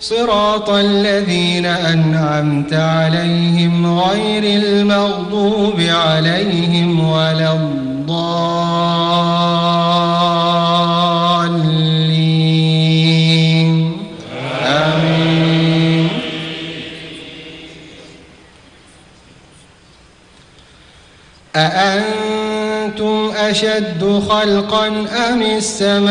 صراط الذين أنعمت عليهم غير المغضوب عليهم ولا الضالين. آمين. أأنتم أشد خلقا أم السماء؟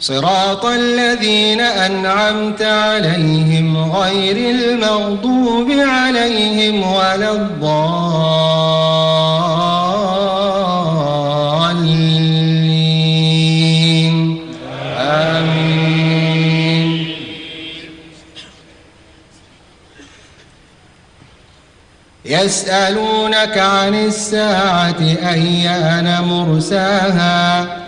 صراط الذين أنعمت عليهم غير المغضوب عليهم ولا الضالين. آمين. يسألونك عن الساعة أيان مرساها؟